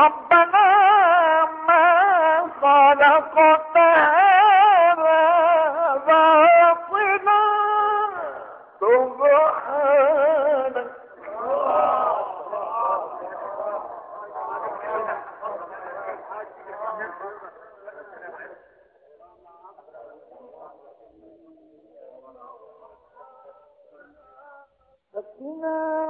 ربنا ما خلقت هذا باطلا سبحانك فقنا